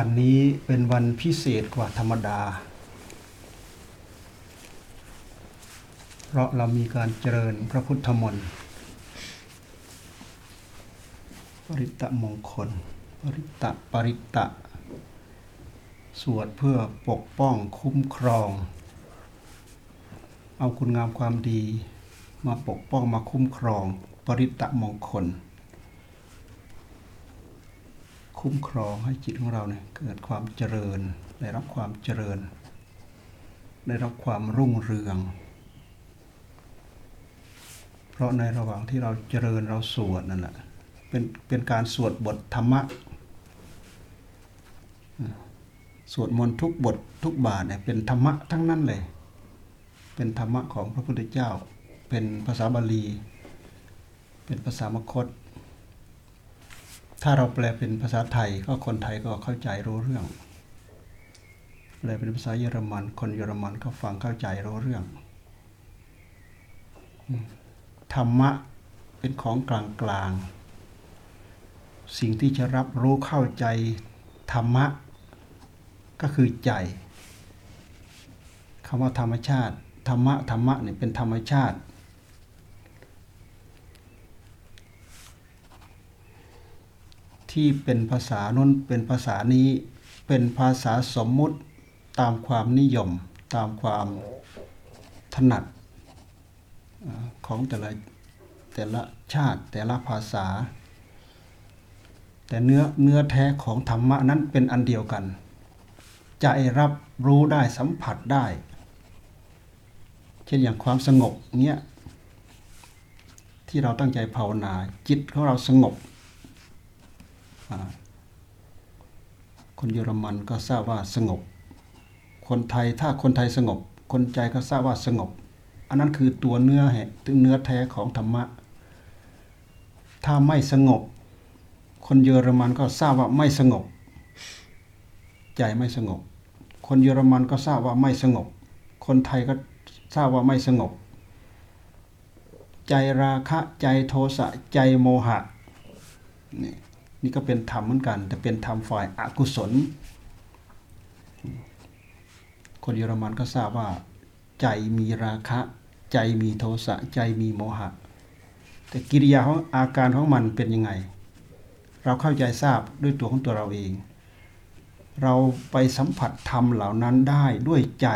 วันนี้เป็นวันพิเศษกว่าธรรมดา เพราะเรามีการเจริญพระพุทธมนต์ปริตตมงคล ปริตตะปริตตะ สวดเพื่อปกป้องคุ้มครอง เอาคุณงามความดีมาปกป้องมาคุ้มครอง ปริตตะมงคล คุ้มครองให้จิตของเราเนี่ยเกิดความเจริญ ได้รับความเจริญ ได้รับความรุ่งเรือง เพราะในระหว่างที่เราเจริญเราสวดนั่นแหละเป็นเป็นการสวดบทธรรมะสวดมนต์ทุกบททุกบาทเนี่ยเป็นธรรมะทั้งนั้นเลย เป็นธรรมะของพระพุทธเจ้า เป็นภาษาบาลี เป็นภาษามคต ถ้าเราแปลเป็นภาษาไทยก็คนไทยก็เข้าใจรู้เรื่อง แปลเป็นภาษาเยอรมัน คนเยอรมันก็ฟังเข้าใจรู้เรื่องธรรมะเป็นของกลางกลางๆสิ่งที่จะรับรู้เข้าใจธรรมะ ก็คือใจคำว่าธรรมชาติ ธรรมะธรรมะเนี่ยเป็นธรรมชาติ ที่เป็นภาษาน้นเป็นภาษานี้ เป็นภาษาสมมุติตามความนิยมตามความถนัดของแต่ละแต่ละชาติแต่ละภาษา แต่เนื้อเนื้อแท้ของธรรมะนั้นเป็นอันเดียวกันใจรับรู้ได้สัมผัสได้ เช่นอย่างความสงบเนี้ยที่เราตั้งใจภาวนาจิตของเราสงบ คนเยอรมันก็ทราบว่าสงบ คนไทยถ้าคนไทยสงบ คนใจก็ทราบว่าสงบ อันนั้นคือตัวเนื้อแห่เนื้อแท้ของธรรมะ ถ้าไม่สงบ คนเยอรมันก็ทราบว่าไม่สงบ ใจไม่สงบ คนเยอรมันก็ทราบว่าไม่สงบ คนไทยก็ทราบว่าไม่สงบ ใจราคะใจโทสะใจโมหะนี่ นี่ก็เป็นธรรมเหมือนกัน แต่เป็นธรรมฝ่ายอากุศล คนเยอรมันก็ทราบว่า ใจมีราคะ ใจมีโทสะใจมีโมหะ แต่กิริยาของอาการของมันเป็นยังไง เราเข้าใจทราบด้วยตัวของตัวเราเอง เราไปสัมผัสธรรมเหล่านั้นได้ด้วยใจ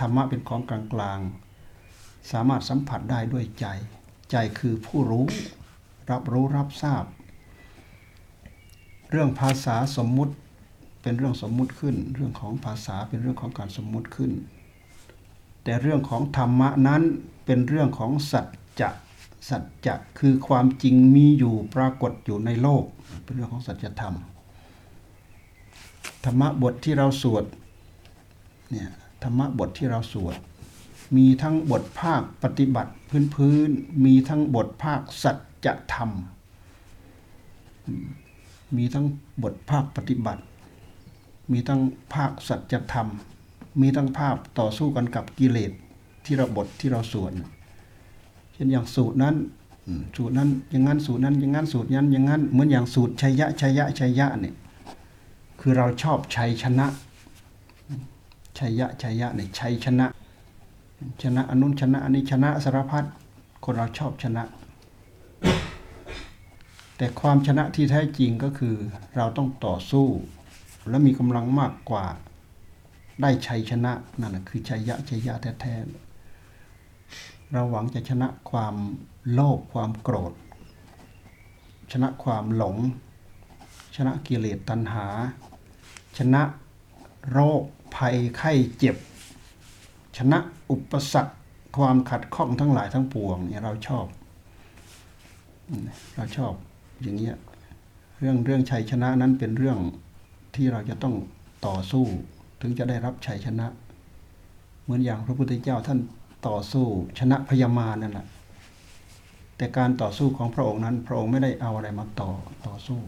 ธรรมะเป็นของกลางๆ สามารถสัมผัสได้ด้วยใจ ใจคือผู้รู้ รับรู้รับทราบ เรื่องภาษาสมมุติเป็นเรื่องสมมุติขึ้น เรื่องของภาษาเป็นเรื่องของการสมมุติขึ้น แต่เรื่องของธรรมะนั้นเป็นเรื่องของสัจจะสัจจะคือความจริงมีอยู่ปรากฏอยู่ในโลก เป็นเรื่องของสัจธรรม ธรรมะบทที่เราสวดเนี่ยธรรมะบทที่เราสวด มีทั้งบทภาคปฏิบัติพื้นๆมีทั้งบทภาคสัจธรรม มีทั้งบทภาคปฏิบัติ มีทั้งภาคสัจธรรม มีทั้งภาพต่อสู้กันกับกิเลสที่เราบทที่เราสวดเช่นอย่างสูตรนั้นสูตรนั้นอย่างนั้นสูตรนั้นอย่างนั้นสูตรนั้นอย่างนั้นเหมือนอย่างสูตรชัยยะชัยยะชัยยะเนี่ยคือเราชอบชัยชนะชัยยะชัยยะเนี่ยชัยชนะ ชนะอนุนชนะอันนี้ชนะสารพัดคนเราชอบชนะ แต่ความชนะที่แท้จริงก็คือ เราต้องต่อสู้ และมีกำลังมากกว่า ได้ชัยชนะนั่นคือชัยยะชัยยะแท้ๆเราหวังจะชนะความโลภความโกรธ ชนะความหลง ชนะกิเลสตัณหา ชนะโรคภัยไข้เจ็บ ชนะอุปสรรคความขัดข้องทั้งหลายทั้งปวงเนี่ยเราชอบ เราชอบ อย่างเงี้ยเรื่องเรื่องชัยชนะนั้นเป็นเรื่องที่เราจะต้องต่อสู้ ถึงจะได้รับชัยชนะ เหมือนอย่างพระพุทธเจ้าท่านต่อสู้ชนะพยามานั่นแหละแต่การต่อสู้ของพระองค์นั้น พระองค์ไม่ได้เอาอะไรมาต่อต่อสู้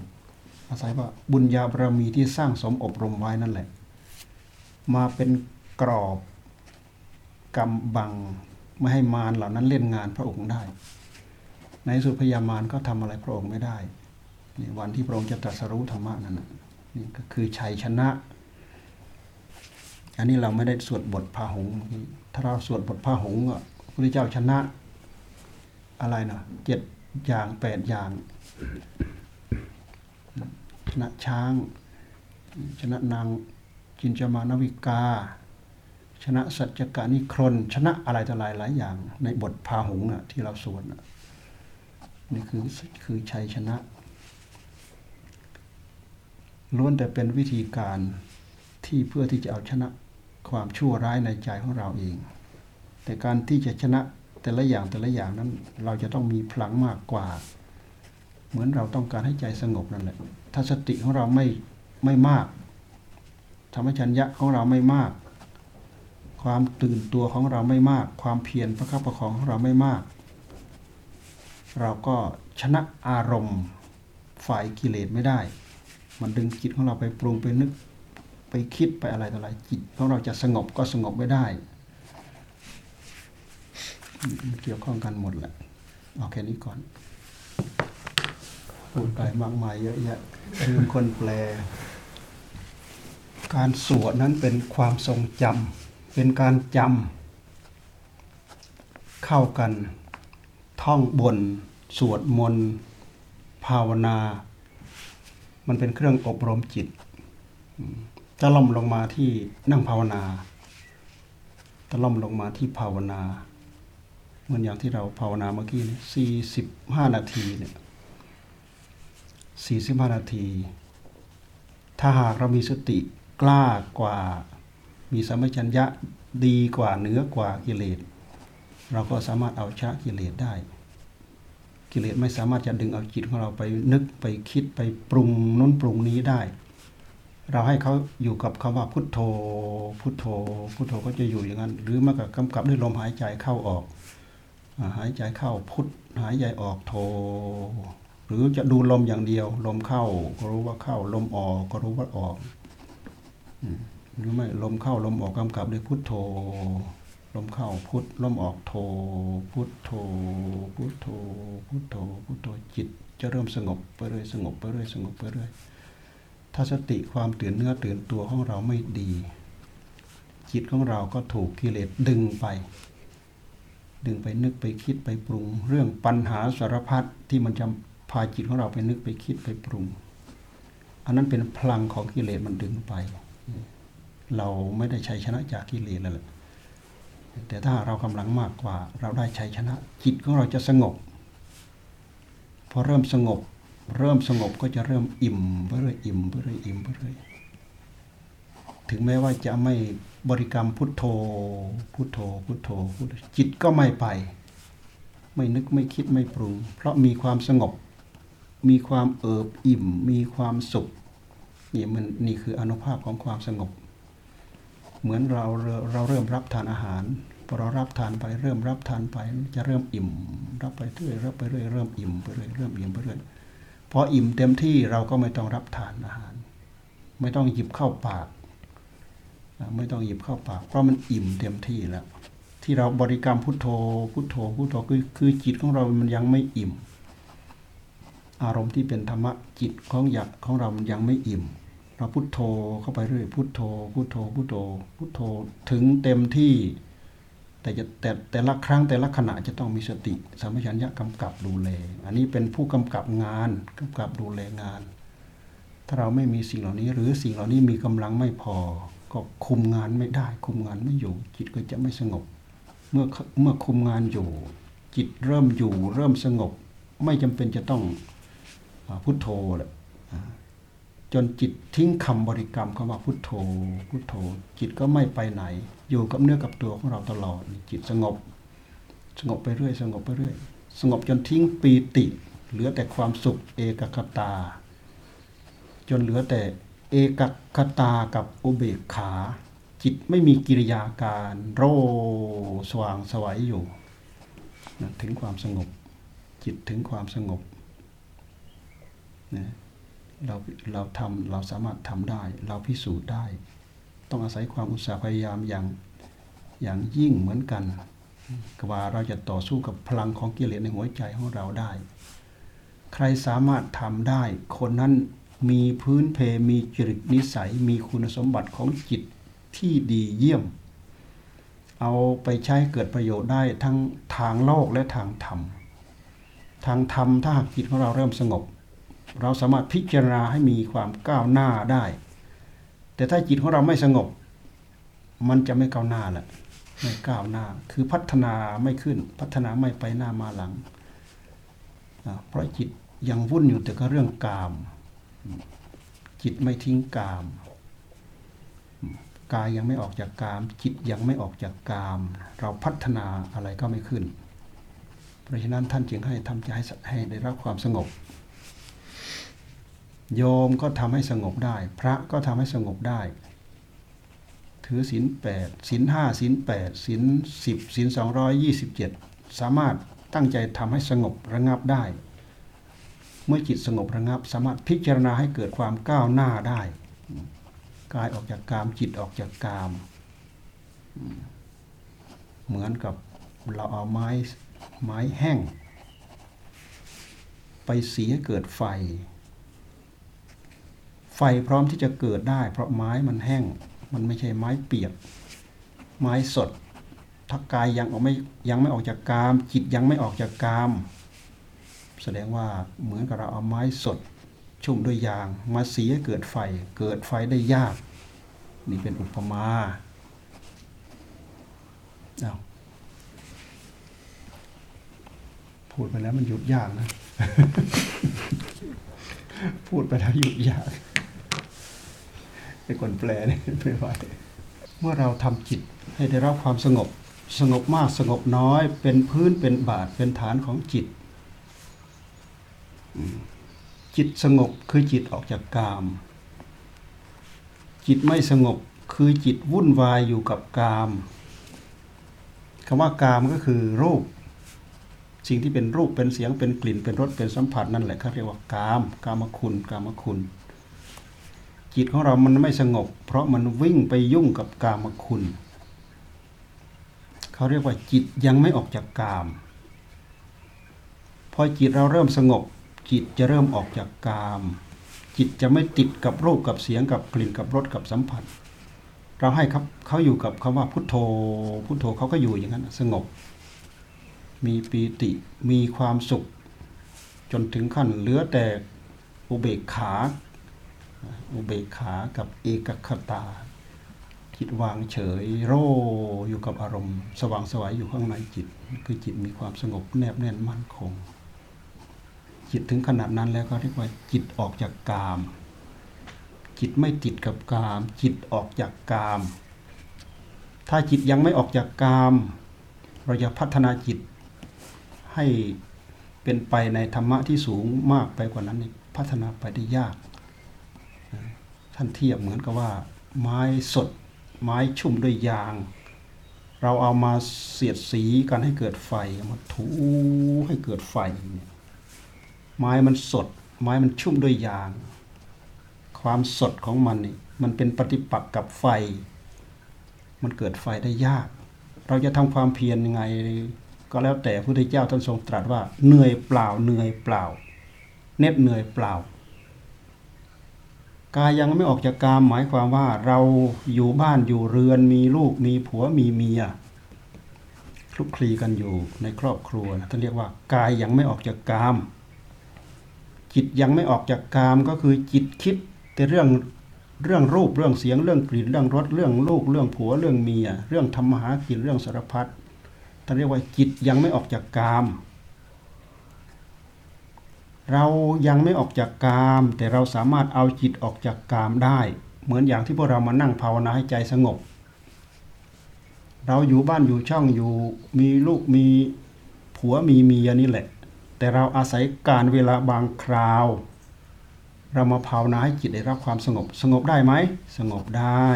อาศัยว่าบุญญาบารมีที่สร้างสมอบรมไว้นั่นแหละ มาเป็นกรอบกำบังไม่ให้มารเหล่านั้นเล่นงานพระองค์ได้ ในสุดพยามารก็ทำอะไรพระองค์ไม่ได้ในวันที่พระองค์จะตรัสรู้ธรรมะนั้นนี่ก็คือชัยชนะ อันนี้เราไม่ได้สวดบทพาหงส์ถ้าเราสวดบทพาหงส์อะพระพุทธเจ้าชนะอะไรนะเจ็ดอย่างแปดอย่าง ชนะช้าง ชนะนางจินจามานวิกา ชนะสัจจกานิครนชนะอะไรต่อหลายหลายอย่าง ในบทพาหงส์น่ะที่เราสวดน่ะ นี่คือคือชัยชนะ ล้วนแต่เป็นวิธีการที่เพื่อที่จะเอาชนะความชั่วร้ายในใจของเราเอง แต่การที่จะชนะแต่ละอย่างแต่ละอย่างนั้น เราจะต้องมีพลังมากกว่า เหมือนเราต้องการให้ใจสงบนั่นแหละถ้าสติของเราไม่ไม่มากธรรมชัญญะของเราไม่มาก ความตื่นตัวของเราไม่มาก ความเพียรประคับประคองของเราไม่มาก เราก็ชนะอารมณ์ฝ่ายกิเลสไม่ได้ มันดึงจิตของเราไปปรุงไปนึกไปคิดไปอะไรต่ออะไรจิตของเราจะสงบก็สงบไม่ได้เกี่ยวข้องกันหมดแหละเอาแค่นี้ก่อนพูดไปมากมายเยอะแยะลืมคนแปล การสวดนั้นเป็นความทรงจำเป็นการจำเข้ากัน ท่องบน สวดมนต์ภาวนา มันเป็นเครื่องอบรมจิตจะล่อมลงมาที่นั่งภาวนาตะล่อมลงมาที่ภาวนาเหมือนอย่างที่เราภาวนาเมื่อกี้สี่สิบห้านาทีเนี่ยสี่สิบห้านาที ถ้าหากเรามีสติกล้ากว่า มีสัมัชัญญะดีกว่าเหนือกว่ากิเลส เราก็สามารถเอาชนะกิเลสได้ กิเลสไม่สามารถจะดึงเอาจิตของเราไปนึกไปคิดไปปรุงน้นปรุงนี้ได้ เราให้เขาอยู่กับคำว่าพุทโธ พุทโธ พุทโธก็จะอยู่อย่างนั้น หรือมากับกำกับด้วยลมหายใจเข้าออก หายใจเข้าพุทหายใจออกโทหรือจะดูลมอย่างเดียว ลมเข้าก็รู้ว่าเข้า ลมออกก็รู้ว่าออกหรือไม่ลมเข้าลมออกกำกับด้วยพุทโธ ลมเข้าพุทลมออกโท พุทโธพุทโธพุทโธพุทโธจิต จะเริ่มสงบไปเรื่อยสงบไปเรื่อยสงบไปเรื่อยถ้าสติความตื่นเนื้อตื่นตัวของเราไม่ดี จิตของเราก็ถูกกิเลสดึงไป ดึงไปนึกไปคิดไปปรุง เรื่องปัญหาสารพัดที่มันจะพาจิตของเราไปนึกไปคิดไปปรุง อันนั้นเป็นพลังของกิเลสมันดึงไป เราไม่ได้ใชัยชนะจากกิเลสแล้วแหละ แต่ถ้าเรากำลังมากกว่า เราได้ชัยชนะ จิตของเราจะสงบ พอเริ่มสงบ เริ่มสงบก็จะเริ่มอิ่มไปเรื่อยอิ่มไปเรื่อยอิ่มไปเรื่อยถึงแม้ว่าจะไม่บริกรรมพุทโธ พุทโธ พุทโธพุทจิตก็ไม่ไป ไม่นึกไม่คิดไม่ปรุง เพราะมีความสงบ มีความเอิบอิ่ม มีความสุขนี่มันนี่คืออนุภาพของความสงบ เหมือนเราเราเริ่มรับทานอาหารพอเรารับทานไปเริ่มรับทานไปจะเริ่มอิ่ม รับไปเรื่อยรับไปเรื่อยเริ่มอิ่มไปเรื่อยเริ่มอิ่มไปเรื่อยพออิ่มเต็มที่เราก็ไม่ต้องรับทานอาหาร ไม่ต้องหยิบเข้าปาก ไม่ต้องหยิบเข้าปาก เพราะมันอิ่มเต็มที่แล้ว ที่เราบริกรรมพุทโธพุทโธพุทโธคือคือจิตของเรามันยังไม่อิ่ม อารมณ์ที่เป็นธรรมะจิตของอยากของเรามันยังไม่อิ่ม เราพุทโธเข้าไปเรื่อยพุทโธพุทโธพุทโธพุทโธถึงเต็มที่ แต่จะแต่แต่ละครั้งแต่ละขณะจะต้องมีสติสัมปชัญญะกำกับดูแล อันนี้เป็นผู้กำกับงานกำกับดูแลงาน ถ้าเราไม่มีสิ่งเหล่านี้ หรือสิ่งเหล่านี้มีกำลังไม่พอ ก็คุมงานไม่ได้ คุมงานไม่อยู่ จิตก็จะไม่สงบ เมื่อเมื่อคุมงานอยู่ จิตเริ่มอยู่ เริ่มสงบ ไม่จำเป็นจะต้องพุทโธแหละ จนจิตทิ้งคำบริกรรมคำว่าพุทโธ พุทโธ จิตก็ไม่ไปไหน อยู่กับเนื้อกับตัวของเราตลอด จิตสงบ สงบไปเรื่อย สงบไปเรื่อย สงบจนทิ้งปีติ เหลือแต่ความสุขเอกคตา จนเหลือแต่เอกคตากับอุเบกขา จิตไม่มีกิริยาการโรสว่างสวัยอยู่ถึงความสงบ จิตถึงความสงบนะ เราเราทำเราสามารถทำได้ เราพิสูจน์ได้ ต้องอาศัยความอุตสาห์พยายามอย่างอย่างยิ่งเหมือนกันกว่าเราจะต่อสู้กับพลังของกิเลสในหัวใจของเราได้ ใครสามารถทำได้ คนนั้นมีพื้นเพมีจริตนิสัย มีคุณสมบัติของจิตที่ดีเยี่ยม เอาไปใช้เกิดประโยชน์ได้ทั้งทางโลกและทางธรรม ทางธรรมถ้าหากจิตของเราเริ่มสงบ เราสามารถพิจารณาให้มีความก้าวหน้าได้ แต่ถ้าจิตของเราไม่สงบ มันจะไม่ก้าวหน้าแหละไม่ก้าวหน้า คือพัฒนาไม่ขึ้น พัฒนาไม่ไปหน้ามาหลัง เพราะจิตยังวุ่นอยู่แต่ก็เรื่องกาม จิตไม่ทิ้งกาม กายยังไม่ออกจากกาม จิตยังไม่ออกจากกาม เราพัฒนาอะไรก็ไม่ขึ้น เพราะฉะนั้นท่านจึงให้ทำใจให้ได้รับความสงบ โยมก็ทำให้สงบได้ พระก็ทำให้สงบได้ ถือศีลแปดศีลห้าศีลแปดศีลสิบศีลสองร้อยยี่สิบเจ็ดสามารถตั้งใจทำให้สงบระงับได้ เมื่อจิตสงบระงับ สามารถพิจารณาให้เกิดความก้าวหน้าได้ กายออกจากกามจิตออกจากกาม เหมือนกับเราเอาไม้ไม้แห้ง ไปสีให้เกิดไฟ ไฟพร้อมที่จะเกิดได้ เพราะไม้มันแห้ง มันไม่ใช่ไม้เปียก ไม้สดถ้ากายยังออกไม่ยังไม่ออกจากกาม จิตยังไม่ออกจากกาม แสดงว่าเหมือนกับเราเอาไม้สด ชุ่มด้วยยาง มาสีให้เกิดไฟ เกิดไฟได้ยาก นี่เป็นอุปมาอาพูดไปแล้วมันหยุดยากนะ พูดไปแล้วหยุดยาก เป็นคนแปลนี่ไม่ไหวเมื่อเราทำจิตให้ได้รับความสงบ สงบมากสงบน้อย เป็นพื้นเป็นบาทเป็นฐานของจิต จิตสงบคือจิตออกจากกาม จิตไม่สงบคือจิตวุ่นวายอยู่กับกามคำว่ากามก็คือรูป สิ่งที่เป็นรูปเป็นเสียงเป็นกลิ่นเป็นรสเป็นสัมผัสนั่นแหละเขาเรียกว่ากาม กามคุณ กามคุณ จิตของเรามันไม่สงบ เพราะมันวิ่งไปยุ่งกับกามคุณ เขาเรียกว่าจิตยังไม่ออกจากกาม พอจิตเราเริ่มสงบ จิตจะเริ่มออกจากกาม จิตจะไม่ติดกับรูปกับเสียงกับกลิ่นกับรสกับสัมผัส เราให้ครับเขาอยู่กับคำว่าพุทโธ พุทโธเขาก็อยู่อย่างนั้นสงบ มีปีติมีความสุข จนถึงขั้นเหลือแต่อุเบกขา อุเบกขากับเอกคตา จิตวางเฉยโรอยู่กับอารมณ์ สว่างสวายอยู่ข้างในจิต คือจิตมีความสงบแนบแน่นมั่นคง จิตถึงขนาดนั้นแล้วก็เรียกว่าจิตออกจากกาม จิตไม่ติดกับกาม จิตออกจากกาม ถ้าจิตยังไม่ออกจากกาม เราจะพัฒนาจิตให้เป็นไปในธรรมะที่สูงมากไปกว่านั้นพัฒนาไปได้ยาก ท่านเทียบเหมือนกับว่า ไม้สด ไม้ชุ่มด้วยยาง เราเอามาเสียดสีกันให้เกิดไฟมาถูให้เกิดไฟ ไม้มันสด ไม้มันชุ่มด้วยยาง ความสดของมันนี่มันเป็นปฏิปักษ์กับไฟ มันเกิดไฟได้ยาก เราจะทำความเพียรยังไง ก็แล้วแต่พระพุทธเจ้าท่านทรงตรัสว่าเหนื่อยเปล่าเหนื่อยเปล่า เน็ดเหนื่อยเปล่า กายยังไม่ออกจากกามหมายความว่าเราอยู่บ้านอยู่เรือนมีลูกมีผัวมีเมียคลุกคลีกันอยู่ในครอบครัวนะท่านเรียกว่ากายยังไม่ออกจากกาม จิตยังไม่ออกจากกามก็คือจิตคิดแต่เรื่องเรื่องรูปเรื่องเสียงเรื่องกลิ่นเรื่องรสเรื่องลูกเรื่องผัวเรื่องเมีย เรื่องธรรมหากินเรื่องสารพัดท่านเรียกว่าจิตยังไม่ออกจากกาม เรายังไม่ออกจากกาม แต่เราสามารถเอาจิตออกจากกามได้ เหมือนอย่างที่พวกเรามานั่งภาวนาให้ใจสงบ เราอยู่บ้านอยู่ช่องอยู่มีลูกมีผัวมีเมียนี่แหละ แต่เราอาศัยการเวลาบางคราว เรามาภาวนาให้จิตได้รับความสงบ สงบได้ไหมสงบได้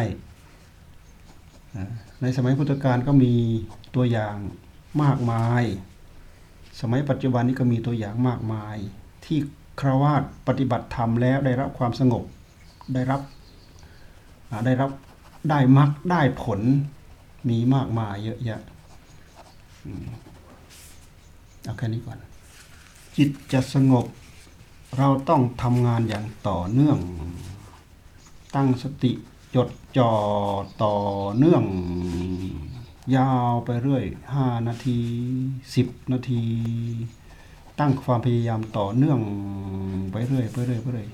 ในสมัยพุทธกาลก็มีตัวอย่างมากมาย สมัยปัจจุบันนี้ก็มีตัวอย่างมากมาย ที่คราวาสปฏิบัติธรรมแล้วได้รับความสงบได้รับได้รับได้มรรคได้ผลมีมากมายเยอะแยะเอาแค่นี้ก่อน จิตจะสงบ เราต้องทำงานอย่างต่อเนื่อง ตั้งสติจดจ่อต่อเนื่อง ยาวไปเรื่อยห้านาทีสิบนาที ตั้งความพยายามต่อเนื่องไปเรื่อยไปเรื่อยไปเรื่อย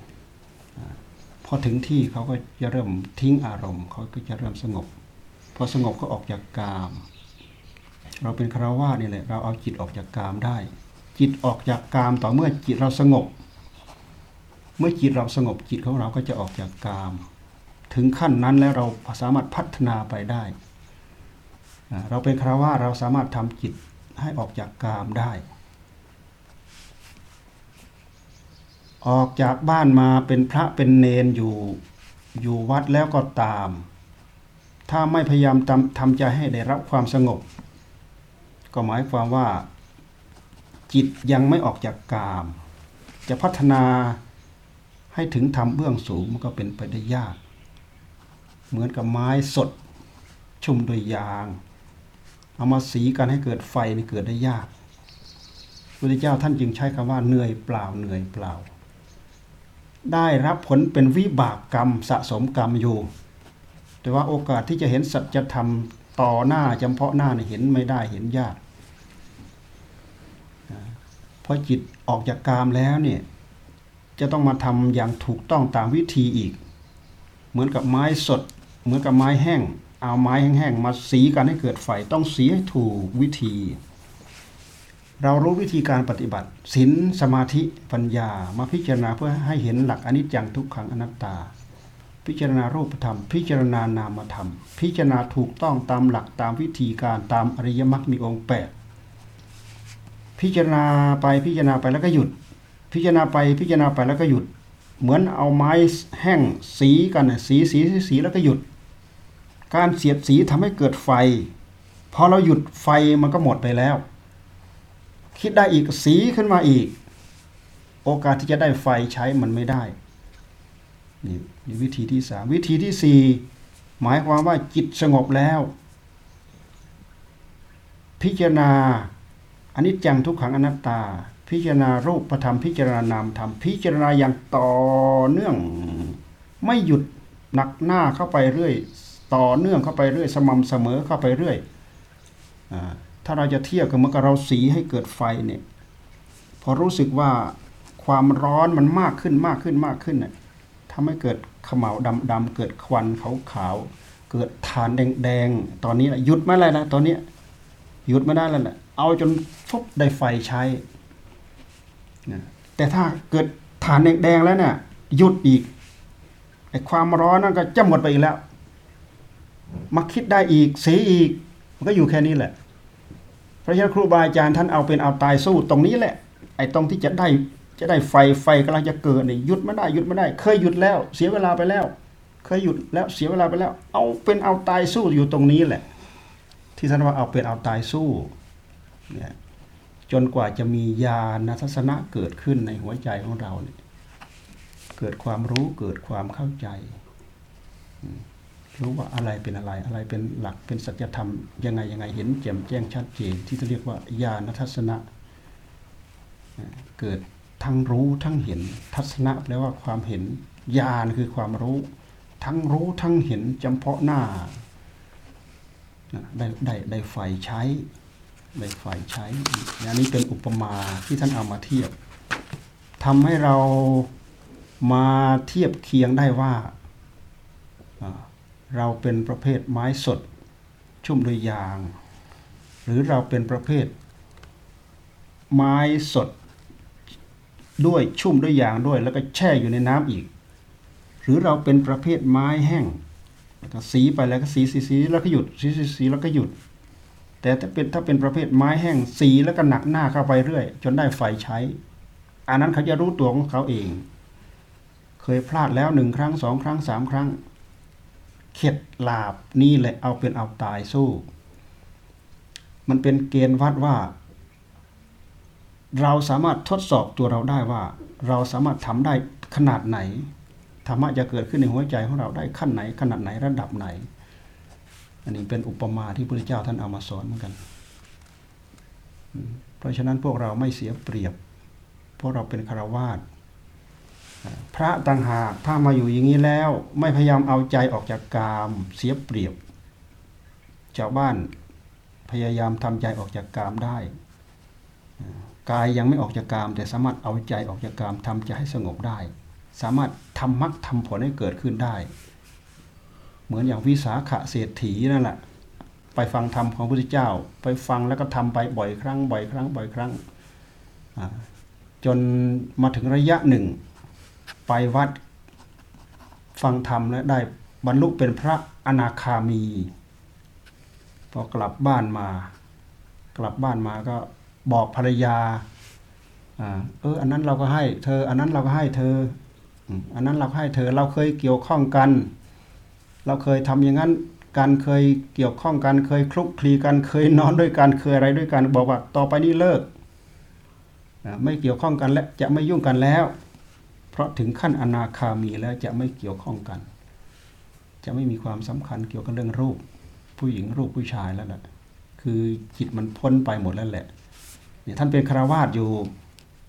พอถึงที่เขาก็จะเริ่มทิ้งอารมณ์ เขาก็จะเริ่มสงบ พอสงบก็ออกจากกาม เราเป็นคารวะนี่แหละเราเอาจิตออกจากกามได้ จิตออกจากกามต่อเมื่อจิตเราสงบ เมื่อจิตเราสงบจิตของเราก็จะออกจากกาม ถึงขั้นนั้นแล้วเราสามารถพัฒนาไปได้ เราเป็นคารวะเราสามารถทำจิตให้ออกจากกามได้ ออกจากบ้านมาเป็นพระเป็นเนนอยู่ อยู่วัดแล้วก็ตาม ถ้าไม่พยายามทำทำใจให้ได้รับความสงบ ก็หมายความว่า จิตยังไม่ออกจากกาม จะพัฒนาให้ถึงธรรมเบื้องสูงมันก็เป็นไปได้ยาก เหมือนกับไม้สด ชุ่มด้วยยาง เอามาสีกันให้เกิดไฟนี่เกิดได้ยากพระพุทธเจ้าท่านจึงใช้คำว่าเหนื่อยเปล่าเหนื่อยเปล่า ได้รับผลเป็นวิบากกรรมสะสมกรรมอยู่ แต่ว่าโอกาสที่จะเห็นสัจธรรมต่อหน้าจำเพาะหน้าเนี่ยเห็นไม่ได้เห็นยากเพราะจิตออกจากกามแล้วเนี่ยจะต้องมาทำอย่างถูกต้องตามวิธีอีก เหมือนกับไม้สด เหมือนกับไม้แห้ง เอาไม้แห้งๆมาสีกันให้เกิดไฟต้องสีให้ถูกวิธี เรารู้วิธีการปฏิบัติศีลสมาธิปัญญามาพิจารณาเพื่อให้เห็นหลักอนิจจังทุกขังอนัตตา พิจารณารูปธรรม พิจารณานามธรรม พิจารณาถูกต้องตามหลักตามวิธีการตามอริยมรรคมีองค์แปดพิจารณาไปพิจารณาไปแล้วก็หยุด พิจารณาไปพิจารณาไปแล้วก็หยุด เหมือนเอาไม้แห้งสีกันสีสีสีแล้วก็หยุด การเสียดสีทำให้เกิดไฟพอเราหยุดไฟมันก็หมดไปแล้ว คิดได้อีกสีขึ้นมาอีก โอกาสที่จะได้ไฟใช้มันไม่ได้นี่นี่วิธีที่สามวิธีที่สี่หมายความว่าจิตสงบแล้ว พิจารณาอนิจจังทุกขังอนัตตา พิจารณารูปธรรมพิจารณานามธรรมพิจารณาอย่างต่อเนื่อง ไม่หยุดหนักหน้าเข้าไปเรื่อย ต่อเนื่องเข้าไปเรื่อย สม่ำเสมอเข้าไปเรื่อยอา ถ้าเราจะเทียบกับเมื่อเราสีให้เกิดไฟเนี่ยพอรู้สึกว่าความร้อนมันมากขึ้นมากขึ้นมากขึ้นเนี่ยทำให้เกิดเขมาดำดำเกิดควันขาวขาวๆเกิดฐานแดงแดงๆตอนนี้แหละหยุดไม่ได้แล้วตอนนี้หยุดไม่ได้แล้วแหละเอาจนฟุบได้ไฟใช้นะแต่ถ้าเกิดฐานแดงๆแล้วเนี่ยหยุดอีกไอ้ความร้อนนั่นก็จะหมดไปอีกแล้วมาคิดได้อีกสีอีก มันก็อยู่แค่นี้แหละ ราะฉะนั้นครูบาอาจารย์ท่านเอาเป็นเอาตายสู้ตรงนี้แหละ ไอ้ตรงที่จะได้จะได้ไฟไฟกำลังจะเกิดนี่หยุดไม่ได้หยุดไม่ได้ เคยหยุดแล้ว เสียเวลาไปแล้ว เคยหยุดแล้วเสียเวลาไปแล้ว เอาเป็นเอาตายสู้อยู่ตรงนี้แหละ ที่ท่านว่าเอาเป็นเอาตายสู้เนี่ยจนกว่าจะมีญาณทัศนะเกิดขึ้นในหัวใจของเราเนี่ยเกิดความรู้เกิดความเข้าใจ รู้ว่าอะไรเป็นอะไร อะไรเป็นหลักเป็นสัจธรรมยังไงยังไงเห็นแจ่มแจ้งชัดเจนที่เขาเรียกว่าญาณทัศนะ เกิดทั้งรู้ทั้งเห็นทัศนะแปลว่าความเห็นญาณคือความรู้ ทั้งรู้ทั้งเห็นจำเพาะหน้าได้ได้ได้ไฟใช้ได้ไฟใช้อันนี้เป็นอุปมาที่ท่านเอามาเทียบทำให้เรามาเทียบเคียงได้ว่า เราเป็นประเภทไม้สด ชุ่มด้วยยาง หรือเราเป็นประเภท ไม้สด ด้วยชุ่มด้วยยางด้วยแล้วก็แช่อยู่ในน้ำอีก หรือเราเป็นประเภทไม้แห้งแล้วก็สีไปแล้วก็สีสีสีแล้วก็หยุดสีสีสีแล้วก็หยุด แต่ถ้าเป็นถ้าเป็นประเภทไม้แห้งสีแล้วก็หนักหน้าเข้าไปเรื่อย จนได้ไฟใช้ อันนั้นเขาจะรู้ตัวของเขาเอง เคยพลาดแล้วหนึ่งครั้งสองครั้งสามครั้ง เข็ดหลาบนี่แหละเอาเป็นเอาตายสู้ มันเป็นเกณฑ์วัดว่า เราสามารถทดสอบตัวเราได้ว่า เราสามารถทำได้ขนาดไหนธรรมะจะเกิดขึ้นในหัวใจของเราได้ขั้นไหนขนาดไหนระดับไหน อันนี้เป็นอุปมาที่พระเจ้าท่านเอามาสอนเหมือนกัน เพราะฉะนั้นพวกเราไม่เสียเปรียบ เพราะเราเป็นคารวาส พระต่างหากถ้ามาอยู่อย่างนี้แล้ว ไม่พยายามเอาใจออกจากกามเสียเปรียบชาวบ้านพยายามทำใจออกจากกามได้กายยังไม่ออกจากกาม แต่สามารถเอาใจออกจากกามทำใจให้สงบได้ สามารถทำมรรคทำผลให้เกิดขึ้นได้ เหมือนอย่างวิสาขะเศรษฐีนั่นแหละไปฟังธรรมของพระพุทธเจ้า ไปฟังแล้วก็ทำไปบ่อยครั้งบ่อยครั้งบ่อยครั้งจนมาถึงระยะหนึ่ง ไปวัด ฟังธรรมและได้บรรลุเป็นพระอนาคามี พอกลับบ้านมา กลับบ้านมาก็บอกภรรยาเอออันนั้นเราก็ให้เธอ อันนั้นเราก็ให้เธอ อันนั้นเราให้เธอเราเคยเกี่ยวข้องกัน เราเคยทำอย่างนั้นการเคยเกี่ยวข้องกันเคยคลุกคลีกันเคยนอนด้วยกันเคยอะไรด้วยกันบอกว่าต่อไปนี้เลิก ไม่เกี่ยวข้องกันและจะไม่ยุ่งกันแล้ว ราะถึงขั้นอนาคามีแล้วจะไม่เกี่ยวข้องกัน จะไม่มีความสำคัญเกี่ยวกับเรื่องรูป ผู้หญิงรูปผู้ชายแล้วแหละคือจิตมันพ้นไปหมดแล้วแหละเนี่ยท่านเป็นคาวาสอยู่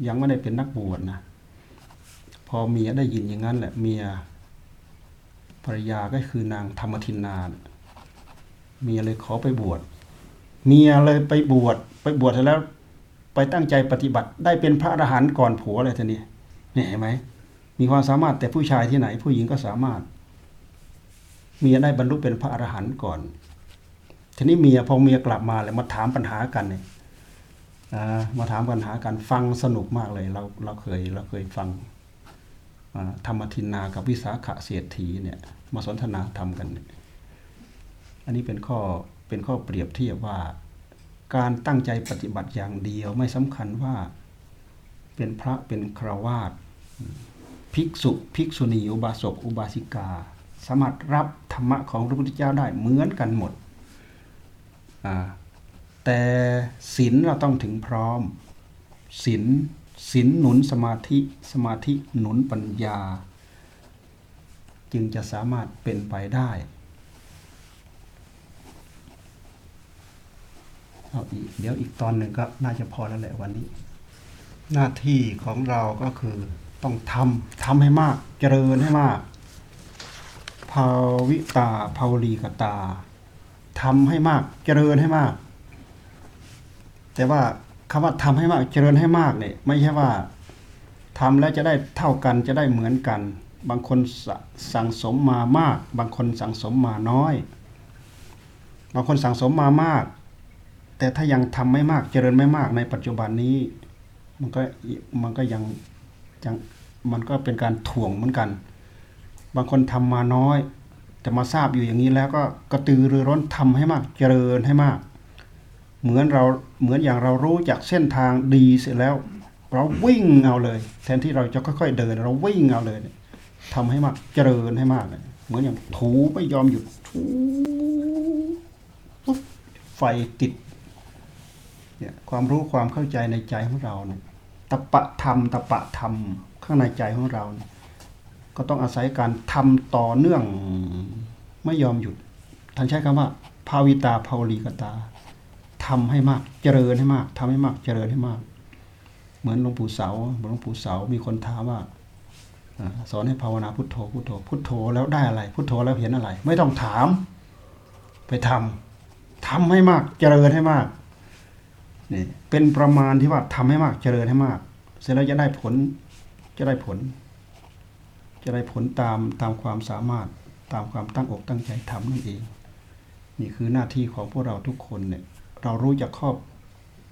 ยังไม่ได้เป็นนักบวชนะพอเมียได้ยินอย่างนั้นแหละเมียภรรยาก็คือนางธรรมทินนาเมียเลยขอไปบวชเมียเลยไปบวชไปบวชแล้ว ไปตั้งใจปฏิบัติได้เป็นพระอรหันต์ก่อนผัวเลยทีนี้เนี่ยเห็นไหม มีความสามารถแต่ผู้ชายที่ไหน ผู้หญิงก็สามารถ เมียได้บรรลุเป็นพระอรหันต์ก่อน ทีนี้เมียพอเมียกลับมาเลยมาถามปัญหากันเนี่ยมาถามปัญหากันฟังสนุกมากเลย เราเราเคยเราเคยฟังธรรมทินนากับวิสาขะเสียถีเนี่ยมาสนทนาทำกัน อันนี้เป็นข้อเป็นข้อเปรียบเทียบว่าการตั้งใจปฏิบัติอย่างเดียวไม่สำคัญว่าเป็นพระเป็นคราวาส ภิกษุภิกษุณีอุบาสกอุบาสิกา สามารถรับธรรมะของพระพุทธเจ้าได้เหมือนกันหมด แต่ศีลเราต้องถึงพร้อมศีลศีลหนุนสมาธิสมาธิหนุนปัญญา จึงจะสามารถเป็นไปได้เอาอีกเดี๋ยวอีกตอนหนึ่งก็น่าจะพอแล้วแหละวันนี้ หน้าที่ของเราก็คือ ต้องทำทำให้มาก เจริญให้มาก ภาวิตาภาวลีกตาทำให้มาก เจริญให้มาก แต่ว่าคำว่าทำให้มาก เจริญให้มากเนี่ยไม่ใช่ว่าทำแล้วจะได้เท่ากันจะได้เหมือนกัน บางคนสั่งสมมามาก บางคนสั่งสมมาน้อย บางคนสั่งสมมามาก แต่ถ้ายังทำไม่มาก เจริญไม่มากในปัจจุบันนี้ มันก็มันก็ยัง มันก็เป็นการถ่วงเหมือนกัน บางคนทำมาน้อย แต่มาทราบอยู่อย่างนี้แล้วก็กระตือรือร้นทำให้มาก เจริญให้มาก เหมือนเราเหมือนอย่างเรารู้จากเส้นทางดีเสร็จแล้ว เราวิ่งเอาเลย แทนที่เราจะค่อยๆเดิน เราวิ่งเอาเลยทำให้มากเจริญให้มากเลยเหมือนอย่างถูไม่ยอมหยุดถูไฟติดเนี่ยความรู้ความเข้าใจในใจของเราเนี่ย ตปะธรรมตปะธรรมข้างในใจของเรา ก็ต้องอาศัยการทำต่อเนื่องไม่ยอมหยุดท่านใช้คำว่า ภาวิตาภาวลีกตาทำให้มากเจริญให้มากทำให้มากเจริญให้มาก เหมือนหลวงปู่เสาหลวงปู่เสามีคนถามว่าสอนให้ภาวนาพุทโธพุทโธพุทโธแล้วได้อะไร พุทโธแล้วเห็นอะไร ไม่ต้องถาม ไปทำทำให้มาก เจริญให้มาก นี่เป็นประมาณที่ว่าทำให้มากเจริญให้มาก เสร็จแล้วจะได้ผลจะได้ผล จะได้ผลตามตามความสามารถตามความตั้งอกตั้งใจทำนั่นเอง นี่คือหน้าที่ของพวกเราทุกคนเนี่ยเรารู้จักข้อ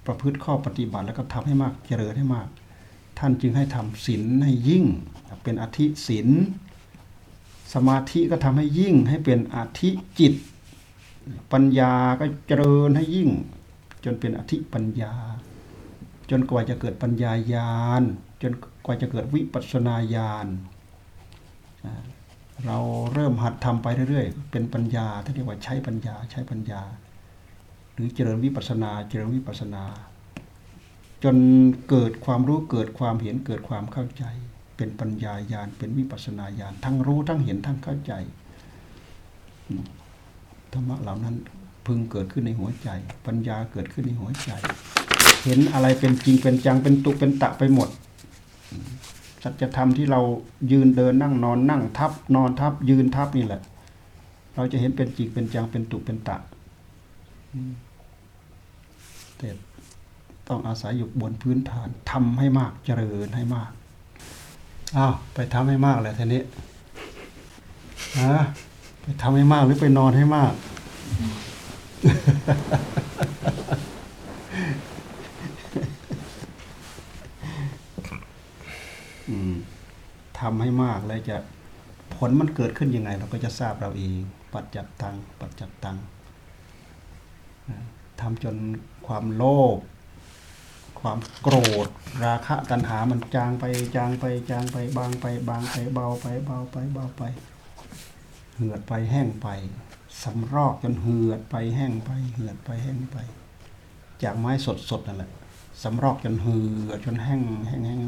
ประพฤติข้อปฏิบัติแล้วก็ทำให้มากเจริญให้มาก ท่านจึงให้ทำศีลให้ยิ่ง เป็นอธิศีลสมาธิก็ทำให้ยิ่งให้เป็นอธิจิต ปัญญาก็เจริญให้ยิ่ง จนเป็นอธิปัญญา จนกว่าจะเกิดปัญญาญาณ จนกว่าจะเกิดวิปัสสนาญาณเราเริ่มหัดทำไปเรื่อยๆ เป็นปัญญาที่เรียกว่าใช้ปัญญาใช้ปัญญา หรือเจริญวิปัสนาเจริญวิปัสนา จนเกิดความรู้เกิดความเห็นเกิดความเข้าใจ เป็นปัญญาญาณเป็นวิปัสนาญาณทั้งรู้ทั้งเห็นทั้งเข้าใจธรรมะเหล่านั้น พึงเกิดขึ้นในหัวใจ ปัญญาเกิดขึ้นในหัวใจ เห็นอะไรเป็นจริงเป็นจังเป็นตุเป็นตะไปหมดสัจธรรมที่เรายืนเดินนั่งนอนนั่งทับนอนทับยืนทับนี่แหละ เราจะเห็นเป็นจริงเป็นจังเป็นตุเป็นตะแต่ต้องอาศัยอยู่บนพื้นฐานทำให้มากเจริญให้มากอ้าวไปทำให้มากเลยทีนี้ฮะไปทำให้มากหรือไปนอนให้มาก ทำให้มากแล้วจะผลมันเกิดขึ้นยังไง เราก็จะทราบเราเอง ปัจจัตตัง ปัจจัตตังนะทำจนความโลภความโกรธ ราคะตัณหามันจางไปจางไปจางไปบางไป บางไปเบาไปเบาไปเบาไป เหือดไปแห้งไป สำรอกจนเหือดไปแห้งไปเหือดไปแห้งไป จากไม้สดสดๆนั่นแหละสำรอกจนเหือดจนแห้งแห้งแห้ง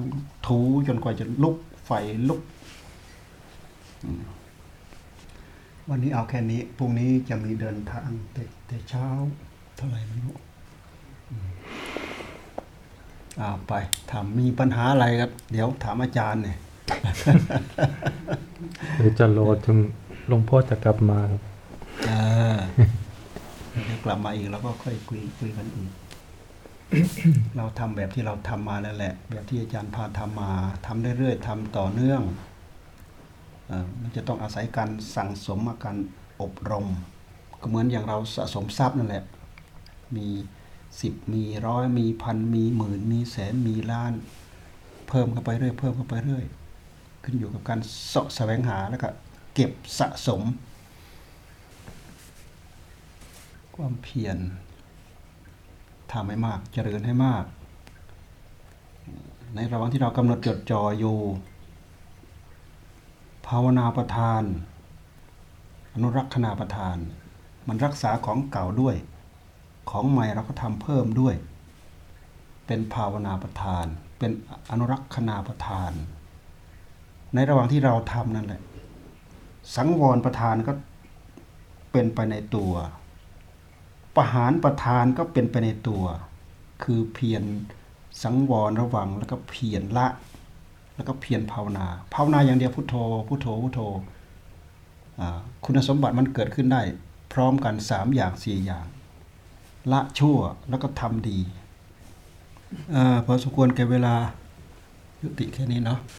ถูจนกว่าจะลุกไฟลุก วันนี้เอาแค่นี้พรุ่งนี้จะมีเดินทางแต่แต่เช้า เท่าไหร่ไม่รู้อืมอ้าไปถามมีปัญหาอะไรครับ เดี๋ยวถามอาจารย์เนี่ยหรือจะรอถึงหลวงพ่อจะกลับมาครับ กลับมาอีกแล้วก็ค่อยคุยคุยกันอีก เราทำแบบที่เราทำมานั่นแหละ แบบที่อาจารย์พาทำมาทำเรื่อยๆทำต่อเนื่องอมันจะต้องอาศัยการสั่งสมอาการอบรม ก็เหมือนอย่างเราสะสมทรัพย์นั่นแหละ มีสิบมีร้อยมีพันมีหมื่นมีแสนมีล้าน เพิ่มเข้าไปเรื่อยเพิ่มเข้าไปเรื่อย ขึ้นอยู่กับการสาะแสวงหาแล้วก็เก็บสะสม ความเพียรทำให้มาก เจริญให้มาก ในระหว่างที่เรากำหนดจดจ่ออยู่ ภาวนาประทาน อนุรักษณาประทาน มันรักษาของเก่าด้วย ของใหม่เราก็ทำเพิ่มด้วย เป็นภาวนาประทาน เป็นอนุรักษณาประทาน ในระหว่างที่เราทำนั่นแหละ สังวรประทานก็เป็นไปในตัว ประหารประทานก็เป็นไปในตัว คือเพียรสังวรระวังแล้วก็เพียรละ แล้วก็เพียรภาวนาภาวนาอย่างเดียวพุทโธพุทโธพุทโธคุณสมบัติมันเกิดขึ้นได้ พร้อมกันสามอย่างสี่อย่าง ละชั่วแล้วก็ทำดีอพอสมควรแก่เวลายุติแค่นี้เนาะ